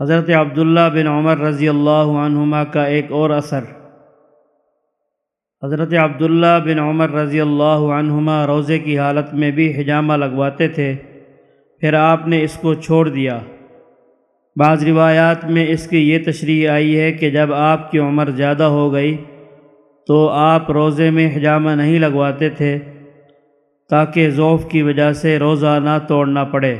حضرت عبداللہ بن عمر رضی اللہ عنہما کا ایک اور اثر۔ حضرت عبداللہ بن عمر رضی اللہ عنہما روزے کی حالت میں بھی حجامہ لگواتے تھے۔ پھر آپ نے اس کو چھوڑ دیا۔ بعض روایات میں اس کی یہ تشریح آئی ہے کہ جب آپ کی عمر زیادہ ہو گئی تو آپ روزے میں حجامہ نہیں لگواتے تھے تاکہ ذوف کی وجہ سے روزہ نہ توڑنا پڑے۔